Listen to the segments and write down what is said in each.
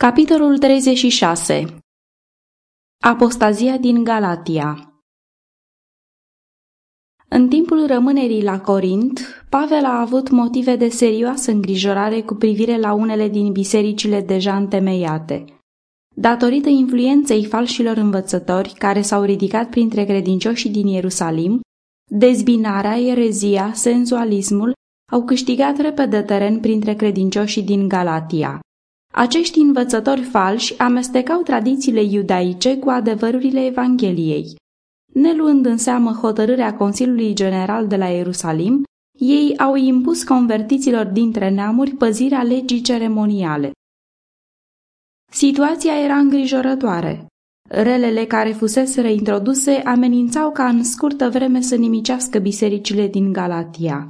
Capitolul 36 Apostazia din Galatia În timpul rămânerii la Corint, Pavel a avut motive de serioasă îngrijorare cu privire la unele din bisericile deja întemeiate. Datorită influenței falșilor învățători care s-au ridicat printre credincioșii din Ierusalim, dezbinarea, erezia, senzualismul au câștigat repede teren printre credincioșii din Galatia. Acești învățători falși amestecau tradițiile iudaice cu adevărurile Evangheliei. Neluând în seamă hotărârea Consiliului General de la Ierusalim, ei au impus convertiților dintre neamuri păzirea legii ceremoniale. Situația era îngrijorătoare. Relele care fusese reintroduse amenințau ca în scurtă vreme să nimicească bisericile din Galatia.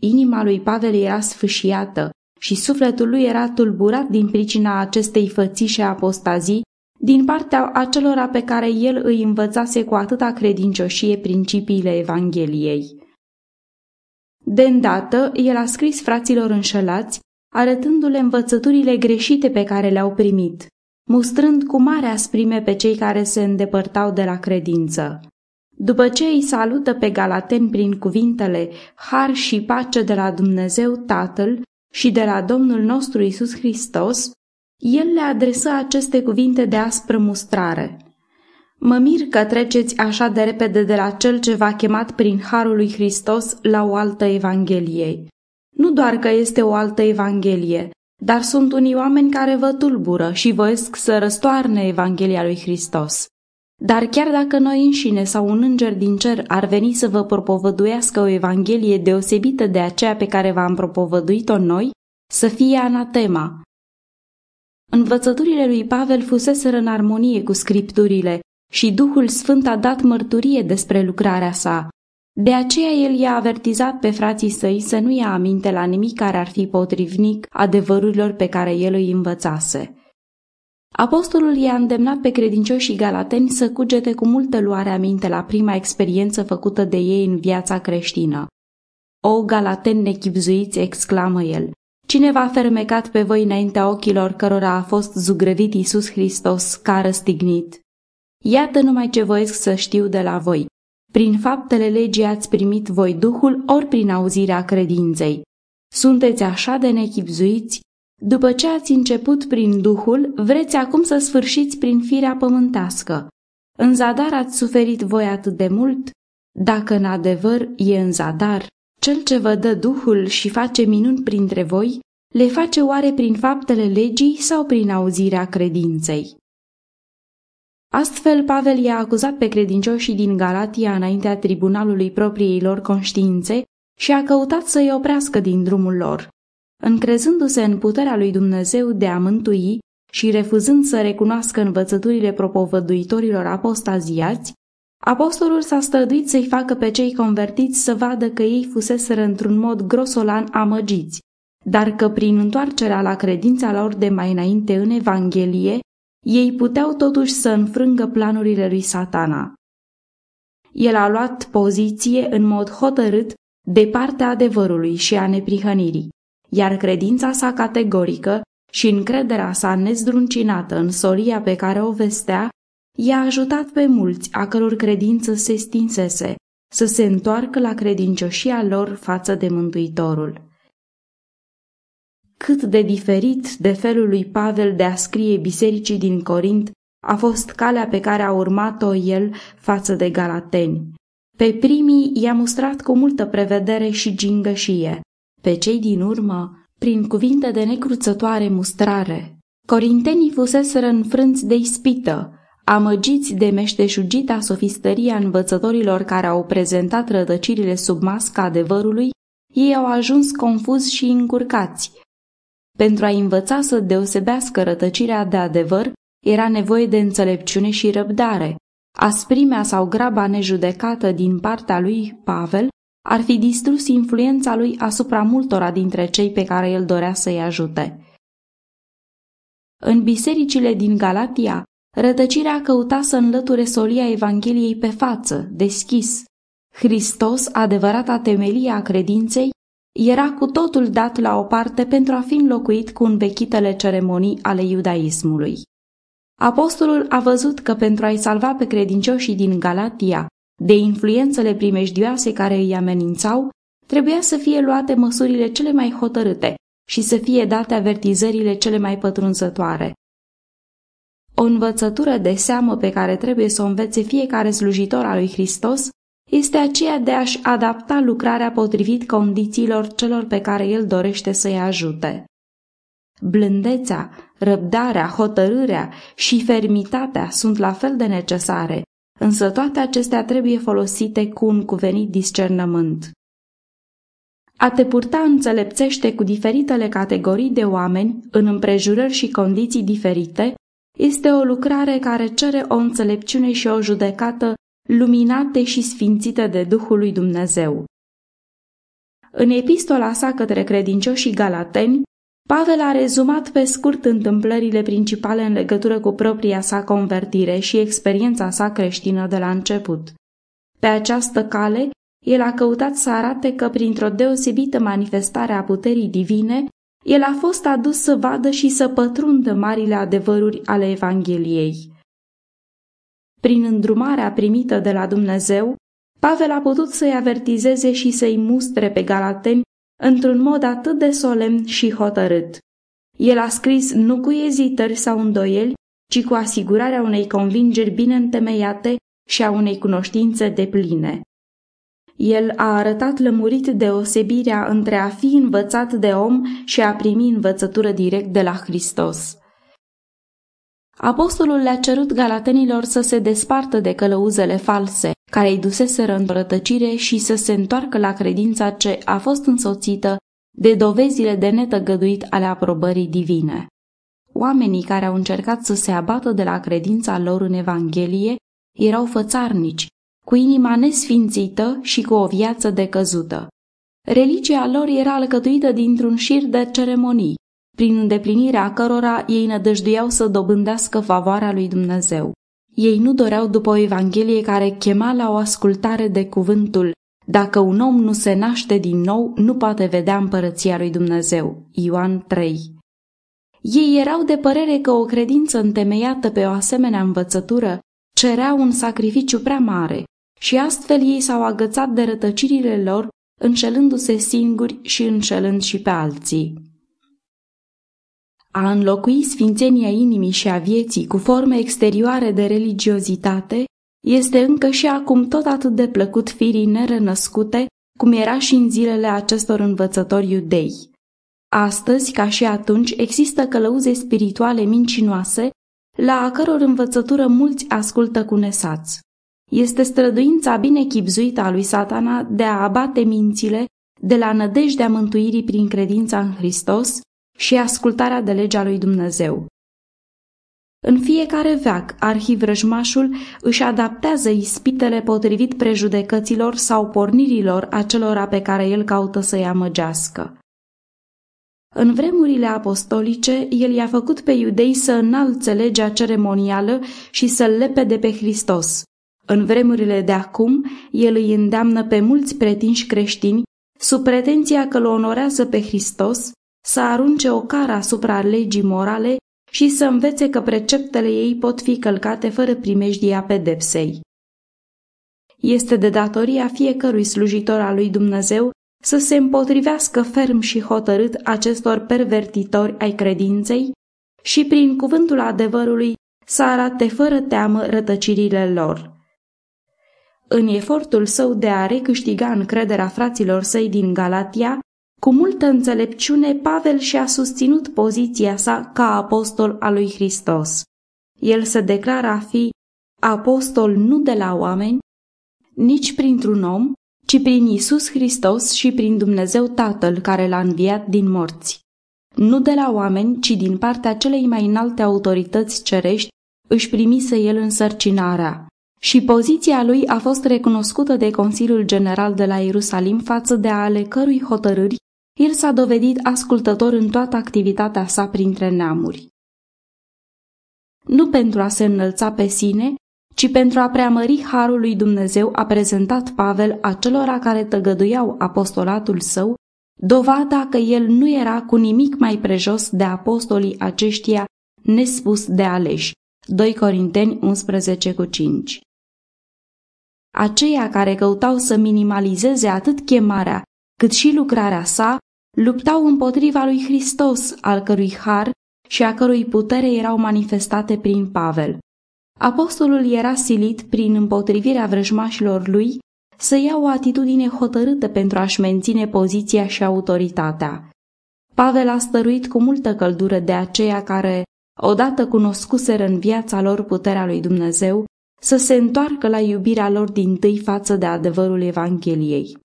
Inima lui Pavel era sfâșiată, și sufletul lui era tulburat din pricina acestei fățișe apostazii din partea acelora pe care el îi învățase cu atâta credincioșie principiile Evangheliei. De îndată, el a scris fraților înșelați, arătându-le învățăturile greșite pe care le-au primit, mustrând cu mare asprime pe cei care se îndepărtau de la credință. După ce îi salută pe Galaten prin cuvintele Har și pace de la Dumnezeu Tatăl și de la Domnul nostru Isus Hristos, el le adresă aceste cuvinte de aspră mustrare. Mă mir că treceți așa de repede de la cel ce v-a chemat prin harul lui Hristos la o altă evanghelie. Nu doar că este o altă evanghelie, dar sunt unii oameni care vă tulbură și voiesc să răstoarne Evanghelia lui Hristos. Dar chiar dacă noi înșine sau un înger din cer ar veni să vă propovăduiască o evanghelie deosebită de aceea pe care v-am propovăduit-o noi, să fie anatema. Învățăturile lui Pavel fuseseră în armonie cu scripturile și Duhul Sfânt a dat mărturie despre lucrarea sa. De aceea el i-a avertizat pe frații săi să nu ia aminte la nimic care ar fi potrivnic adevărurilor pe care el îi învățase. Apostolul i-a îndemnat pe credincioșii galateni să cugete cu multă luare aminte la prima experiență făcută de ei în viața creștină. O, galateni nechipzuiți, exclamă el, cine v-a fermecat pe voi înaintea ochilor cărora a fost zugrăvit Iisus Hristos ca răstignit? Iată numai ce voiesc să știu de la voi. Prin faptele legii ați primit voi Duhul ori prin auzirea credinței. Sunteți așa de nechipzuiți după ce ați început prin Duhul, vreți acum să sfârșiți prin firea pământească. În zadar ați suferit voi atât de mult? Dacă în adevăr e în zadar, cel ce vă dă Duhul și face minuni printre voi, le face oare prin faptele legii sau prin auzirea credinței? Astfel, Pavel i-a acuzat pe credincioșii din Galatia înaintea tribunalului propriei lor conștiințe și a căutat să-i oprească din drumul lor încrezându-se în puterea lui Dumnezeu de a mântui și refuzând să recunoască învățăturile propovăduitorilor apostaziați, apostolul s-a străduit să-i facă pe cei convertiți să vadă că ei fuseseră într-un mod grosolan amăgiți, dar că prin întoarcerea la credința lor de mai înainte în Evanghelie, ei puteau totuși să înfrângă planurile lui satana. El a luat poziție în mod hotărât de partea adevărului și a neprihănirii iar credința sa categorică și încrederea sa nezdruncinată în solia pe care o vestea, i-a ajutat pe mulți a căror credință se stinsese să se întoarcă la credincioșia lor față de Mântuitorul. Cât de diferit de felul lui Pavel de a scrie bisericii din Corint a fost calea pe care a urmat-o el față de galateni. Pe primii i-a mustrat cu multă prevedere și gingășie, pe cei din urmă, prin cuvinte de necruțătoare mustrare, corintenii fuseseră înfrânți de ispită, amăgiți de meșteșugita sofistăria învățătorilor care au prezentat rădăcirile sub masca adevărului, ei au ajuns confuzi și încurcați. Pentru a învăța să deosebească rătăcirea de adevăr, era nevoie de înțelepciune și răbdare. Asprimea sau graba nejudecată din partea lui Pavel ar fi distrus influența lui asupra multora dintre cei pe care el dorea să-i ajute. În bisericile din Galatia, rătăcirea căuta să înlăture solia Evangheliei pe față, deschis. Hristos, adevărata temelie a credinței, era cu totul dat la o parte pentru a fi înlocuit cu învechitele ceremonii ale iudaismului. Apostolul a văzut că pentru a-i salva pe credincioșii din Galatia de influențele primejdioase care îi amenințau, trebuia să fie luate măsurile cele mai hotărâte și să fie date avertizările cele mai pătrunzătoare. O învățătură de seamă pe care trebuie să o învețe fiecare slujitor al lui Hristos este aceea de a-și adapta lucrarea potrivit condițiilor celor pe care el dorește să-i ajute. Blândețea, răbdarea, hotărârea și fermitatea sunt la fel de necesare, însă toate acestea trebuie folosite cu un cuvenit discernământ. A te purta înțelepțește cu diferitele categorii de oameni în împrejurări și condiții diferite este o lucrare care cere o înțelepciune și o judecată luminate și sfințite de Duhul lui Dumnezeu. În epistola sa către credincioșii galateni, Pavel a rezumat pe scurt întâmplările principale în legătură cu propria sa convertire și experiența sa creștină de la început. Pe această cale, el a căutat să arate că printr-o deosebită manifestare a puterii divine, el a fost adus să vadă și să pătrundă marile adevăruri ale Evangheliei. Prin îndrumarea primită de la Dumnezeu, Pavel a putut să-i avertizeze și să-i mustre pe galateni într-un mod atât de solemn și hotărât. El a scris nu cu ezitări sau îndoieli, ci cu asigurarea unei convingeri bine întemeiate și a unei cunoștințe de pline. El a arătat lămurit deosebirea între a fi învățat de om și a primi învățătură direct de la Hristos. Apostolul le-a cerut galatenilor să se despartă de călăuzele false, care îi duseseră în rătăcire și să se întoarcă la credința ce a fost însoțită de dovezile de netăgăduit ale aprobării divine. Oamenii care au încercat să se abată de la credința lor în Evanghelie erau fățarnici, cu inima nesfințită și cu o viață decăzută. Religia lor era alcătuită dintr-un șir de ceremonii, prin îndeplinirea cărora ei nădăjduiau să dobândească favoarea lui Dumnezeu. Ei nu doreau după o Evanghelie care chema la o ascultare de cuvântul Dacă un om nu se naște din nou, nu poate vedea împărăția lui Dumnezeu. Ioan 3 Ei erau de părere că o credință întemeiată pe o asemenea învățătură cerea un sacrificiu prea mare și astfel ei s-au agățat de rătăcirile lor, înșelându-se singuri și înșelând și pe alții. A înlocui sfințenia inimii și a vieții cu forme exterioare de religiozitate este încă și acum tot atât de plăcut firii nerănăscute cum era și în zilele acestor învățători iudei. Astăzi, ca și atunci, există călăuze spirituale mincinoase la a căror învățătură mulți ascultă cu nesați. Este străduința bine chipzuită a lui satana de a abate mințile de la nădejdea mântuirii prin credința în Hristos și ascultarea de legea lui Dumnezeu. În fiecare veac, arhivrăjmașul își adaptează ispitele potrivit prejudecăților sau pornirilor acelora pe care el caută să-i amăgească. În vremurile apostolice, el i-a făcut pe iudei să înalțe legea ceremonială și să-l lepe de pe Hristos. În vremurile de acum, el îi îndeamnă pe mulți pretinși creștini, sub pretenția că îl onorează pe Hristos, să arunce o cară asupra legii morale și să învețe că preceptele ei pot fi călcate fără primejdia pedepsei. Este de datoria fiecărui slujitor al lui Dumnezeu să se împotrivească ferm și hotărât acestor pervertitori ai credinței și prin cuvântul adevărului să arate fără teamă rătăcirile lor. În efortul său de a recâștiga încrederea fraților săi din Galatia, cu multă înțelepciune, Pavel și-a susținut poziția sa ca apostol al lui Hristos. El se declară a fi apostol nu de la oameni, nici printr-un om, ci prin Isus Hristos și prin Dumnezeu Tatăl care l-a înviat din morți. Nu de la oameni, ci din partea celei mai înalte autorități cerești, își primise el însărcinarea. Și poziția lui a fost recunoscută de Consiliul General de la Ierusalim față de ale cărui hotărâri el s-a dovedit ascultător în toată activitatea sa printre neamuri. Nu pentru a se înălța pe sine, ci pentru a preamări harul lui Dumnezeu a prezentat Pavel acelora care tăgăduiau apostolatul său dovada că el nu era cu nimic mai prejos de apostolii aceștia nespus de aleși. 2 Corinteni 11 cu 5 Aceia care căutau să minimalizeze atât chemarea cât și lucrarea sa, luptau împotriva lui Hristos, al cărui har și a cărui putere erau manifestate prin Pavel. Apostolul era silit prin împotrivirea vrăjmașilor lui să ia o atitudine hotărâtă pentru a-și menține poziția și autoritatea. Pavel a stăruit cu multă căldură de aceia care, odată cunoscuseră în viața lor puterea lui Dumnezeu, să se întoarcă la iubirea lor din tâi față de adevărul Evangheliei.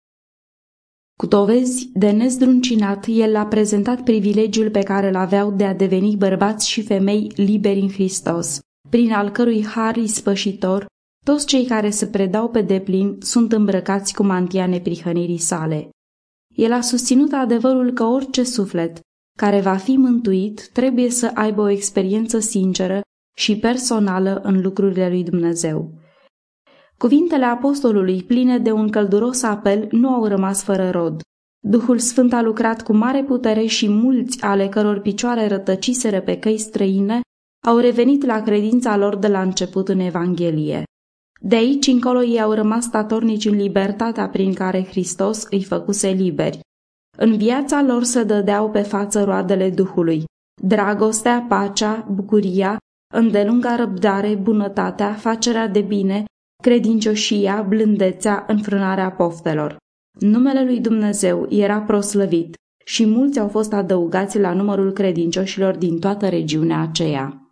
Cu dovezi de nezdruncinat, el a prezentat privilegiul pe care îl aveau de a deveni bărbați și femei liberi în Hristos, prin al cărui har ispășitor, toți cei care se predau pe deplin sunt îmbrăcați cu mantia neprihănirii sale. El a susținut adevărul că orice suflet care va fi mântuit trebuie să aibă o experiență sinceră și personală în lucrurile lui Dumnezeu. Cuvintele apostolului, pline de un călduros apel, nu au rămas fără rod. Duhul Sfânt a lucrat cu mare putere și mulți ale căror picioare rătăciseră pe căi străine au revenit la credința lor de la început în Evanghelie. De aici încolo ei au rămas statornici în libertatea prin care Hristos îi făcuse liberi. În viața lor se dădeau pe față roadele Duhului, dragostea, pacea, bucuria, îndelunga răbdare, bunătatea, facerea de bine, credincioșia, blândețea, înfrânarea poftelor. Numele lui Dumnezeu era proslăvit și mulți au fost adăugați la numărul credincioșilor din toată regiunea aceea.